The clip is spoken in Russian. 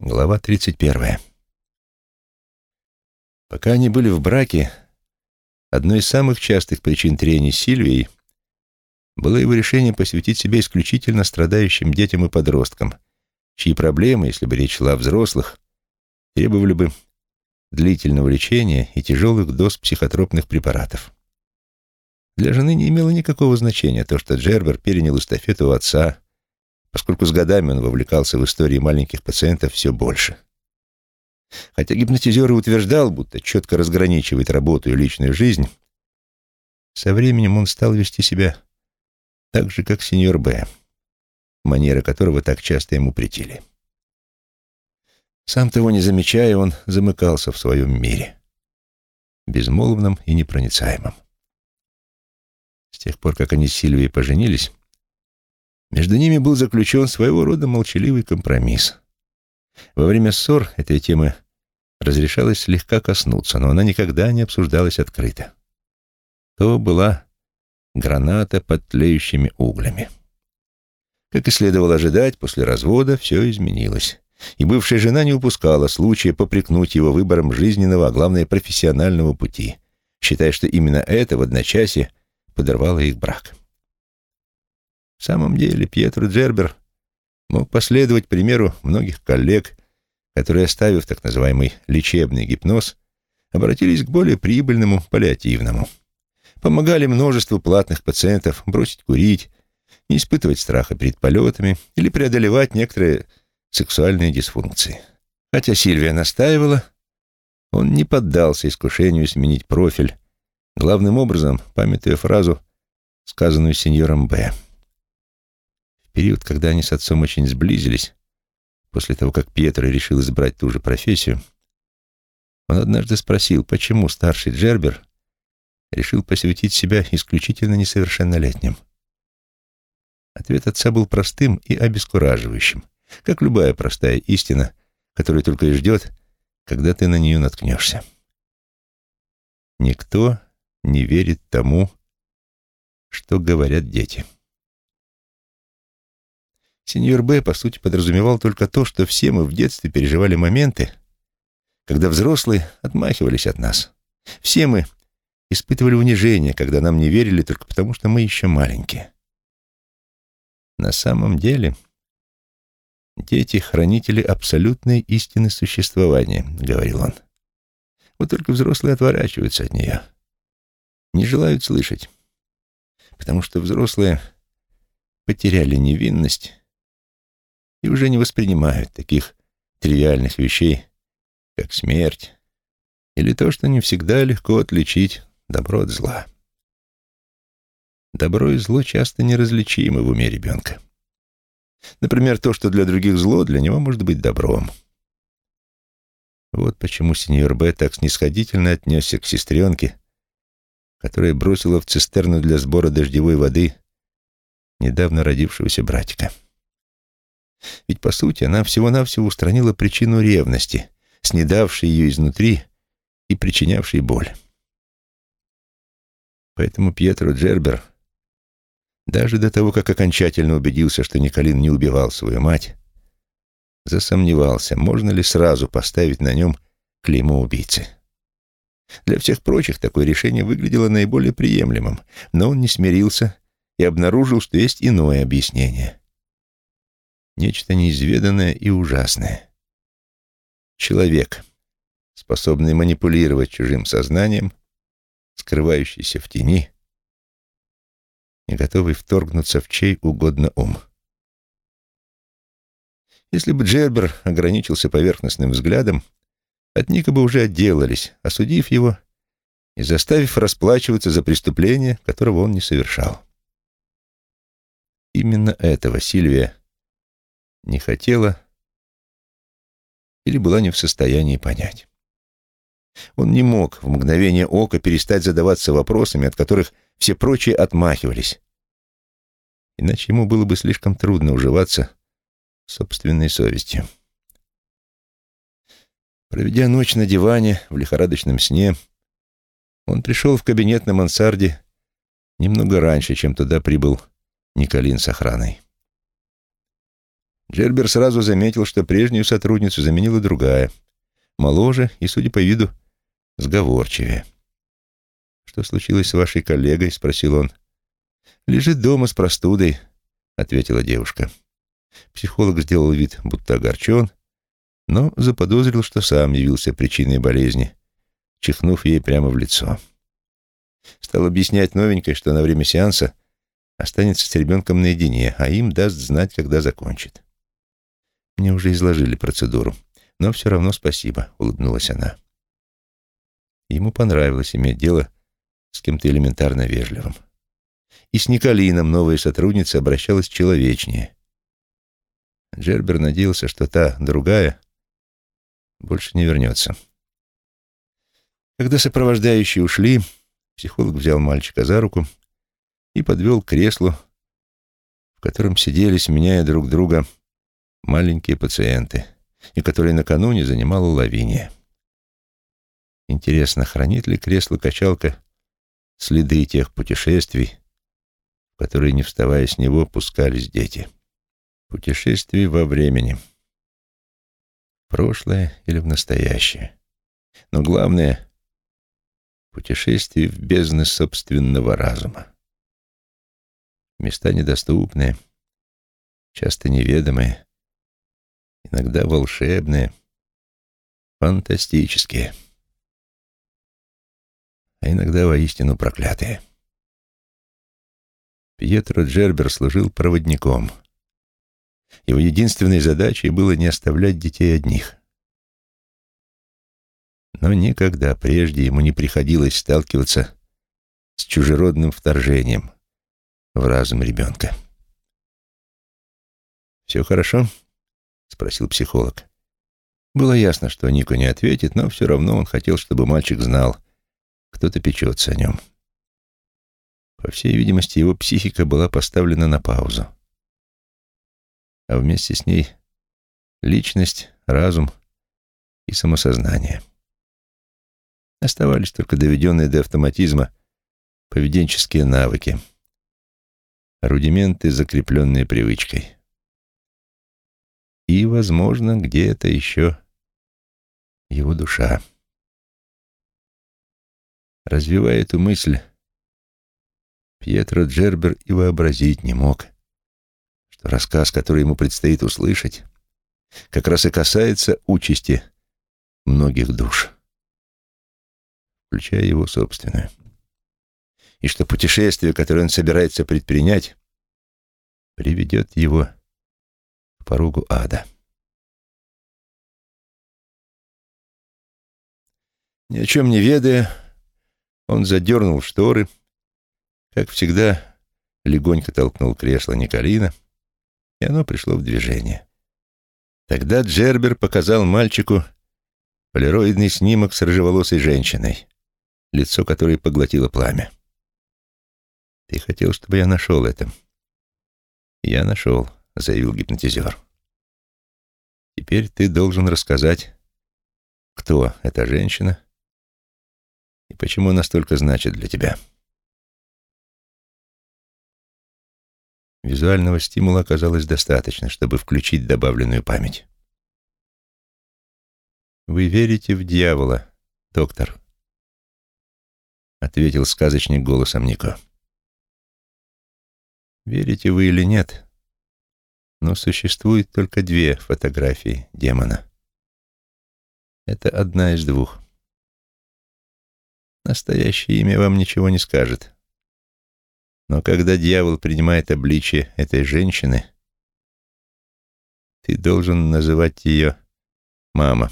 Глава 31. Пока они были в браке, одной из самых частых причин трений с Сильвией было его решение посвятить себя исключительно страдающим детям и подросткам, чьи проблемы, если бы речь шла о взрослых, требовали бы длительного лечения и тяжелых доз психотропных препаратов. Для жены не имело никакого значения то, что Джербер перенял эстафету у отца, поскольку с годами он вовлекался в истории маленьких пациентов все больше. Хотя гипнотизер и утверждал, будто четко разграничивает работу и личную жизнь, со временем он стал вести себя так же, как сеньор Б, манера которого так часто ему претили. Сам того не замечая, он замыкался в своем мире, безмолвном и непроницаемом. С тех пор, как они с Сильвией поженились, между ними был заключен своего рода молчаливый компромисс. Во время ссор этой темы разрешалось слегка коснуться, но она никогда не обсуждалась открыто. То была граната под тлеющими углями. Как и следовало ожидать, после развода все изменилось, и бывшая жена не упускала случая попрекнуть его выбором жизненного, а главное профессионального пути, считая, что именно это в одночасье подорвало их брак. В самом деле Пьетро Джербер мог последовать примеру многих коллег, которые, оставив так называемый лечебный гипноз, обратились к более прибыльному паллиативному. Помогали множеству платных пациентов бросить курить, не испытывать страха перед полетами или преодолевать некоторые сексуальные дисфункции. Хотя Сильвия настаивала, он не поддался искушению сменить профиль, главным образом памятуя фразу, сказанную сеньором Б период, когда они с отцом очень сблизились, после того, как Пьетро решил избрать ту же профессию, он однажды спросил, почему старший Джербер решил посвятить себя исключительно несовершеннолетним. Ответ отца был простым и обескураживающим, как любая простая истина, которая только и ждет, когда ты на нее наткнешься. Никто не верит тому, что говорят дети. Сеньор Б, по сути, подразумевал только то, что все мы в детстве переживали моменты, когда взрослые отмахивались от нас. Все мы испытывали унижение, когда нам не верили только потому, что мы еще маленькие. На самом деле, дети — хранители абсолютной истины существования, — говорил он. Вот только взрослые отворачиваются от нее, не желают слышать, потому что взрослые потеряли невинность и уже не воспринимают таких тривиальных вещей, как смерть или то, что не всегда легко отличить добро от зла. Добро и зло часто неразличимы в уме ребенка. Например, то, что для других зло, для него может быть добром. Вот почему сеньор Б так снисходительно отнесся к сестренке, которая бросила в цистерну для сбора дождевой воды недавно родившегося братика. Ведь, по сути, она всего-навсего устранила причину ревности, снедавшей ее изнутри и причинявшей боль. Поэтому Пьетро Джербер, даже до того, как окончательно убедился, что Николин не убивал свою мать, засомневался, можно ли сразу поставить на нем клеймо убийцы. Для всех прочих такое решение выглядело наиболее приемлемым, но он не смирился и обнаружил, что есть иное объяснение нечто неизведанное и ужасное. Человек, способный манипулировать чужим сознанием, скрывающийся в тени и готовый вторгнуться в чей угодно ум. Если бы Джербер ограничился поверхностным взглядом, от Ника бы уже отделались, осудив его и заставив расплачиваться за преступление, которого он не совершал. Именно этого Сильвия не хотела или была не в состоянии понять. Он не мог в мгновение ока перестать задаваться вопросами, от которых все прочие отмахивались. Иначе ему было бы слишком трудно уживаться собственной совестью. Проведя ночь на диване в лихорадочном сне, он пришел в кабинет на мансарде немного раньше, чем туда прибыл Николин с охраной. Джербер сразу заметил, что прежнюю сотрудницу заменила другая, моложе и, судя по виду, сговорчивее. «Что случилось с вашей коллегой?» — спросил он. «Лежит дома с простудой», — ответила девушка. Психолог сделал вид, будто огорчен, но заподозрил, что сам явился причиной болезни, чихнув ей прямо в лицо. Стал объяснять новенькой, что на время сеанса останется с ребенком наедине, а им даст знать, когда закончит. «Мне уже изложили процедуру, но все равно спасибо», — улыбнулась она. Ему понравилось иметь дело с кем-то элементарно вежливым. И с Николином новая сотрудница обращалась человечнее. Джербер надеялся, что та, другая, больше не вернется. Когда сопровождающие ушли, психолог взял мальчика за руку и подвел к креслу, в котором сидели, сменяя друг друга, маленькие пациенты, и который накануне занимала Лавиния. Интересно, хранит ли кресло-качалка следы тех путешествий, в которые, не вставая с него, пускались дети? Путешествий во времени. Прошлое или в настоящее. Но главное — путешествие в бездны собственного разума. Места недоступные, часто неведомые, иногда волшебные, фантастические — а иногда воистину проклятые. Пьетро Джербер служил проводником. Его единственной задачей было не оставлять детей одних. Но никогда прежде ему не приходилось сталкиваться с чужеродным вторжением в разум ребенка. «Все хорошо?» — спросил психолог. Было ясно, что Нико не ответит, но все равно он хотел, чтобы мальчик знал — кто-то печется о нем. По всей видимости, его психика была поставлена на паузу. А вместе с ней личность, разум и самосознание. Оставались только доведенные до автоматизма поведенческие навыки, рудименты, закрепленные привычкой. И, возможно, где-то еще его душа. Развивая эту мысль, Пьетро Джербер и вообразить не мог, что рассказ, который ему предстоит услышать, как раз и касается участи многих душ, включая его собственную. И что путешествие, которое он собирается предпринять, приведет его к порогу ада. Ни о чем не ведая, он задернул шторы, как всегда, легонько толкнул кресло Николина, и оно пришло в движение. Тогда Джербер показал мальчику полироидный снимок с рыжеволосой женщиной, лицо которой поглотило пламя. «Ты хотел, чтобы я нашел это?» «Я нашел», — заявил гипнотизер. «Теперь ты должен рассказать, кто эта женщина и почему настолько значит для тебя. Визуального стимула оказалось достаточно, чтобы включить добавленную память. «Вы верите в дьявола, доктор?» — ответил сказочник голосом Нико. «Верите вы или нет, но существует только две фотографии демона. Это одна из двух. Настоящее имя вам ничего не скажет. Но когда дьявол принимает обличие этой женщины, ты должен называть ее мама.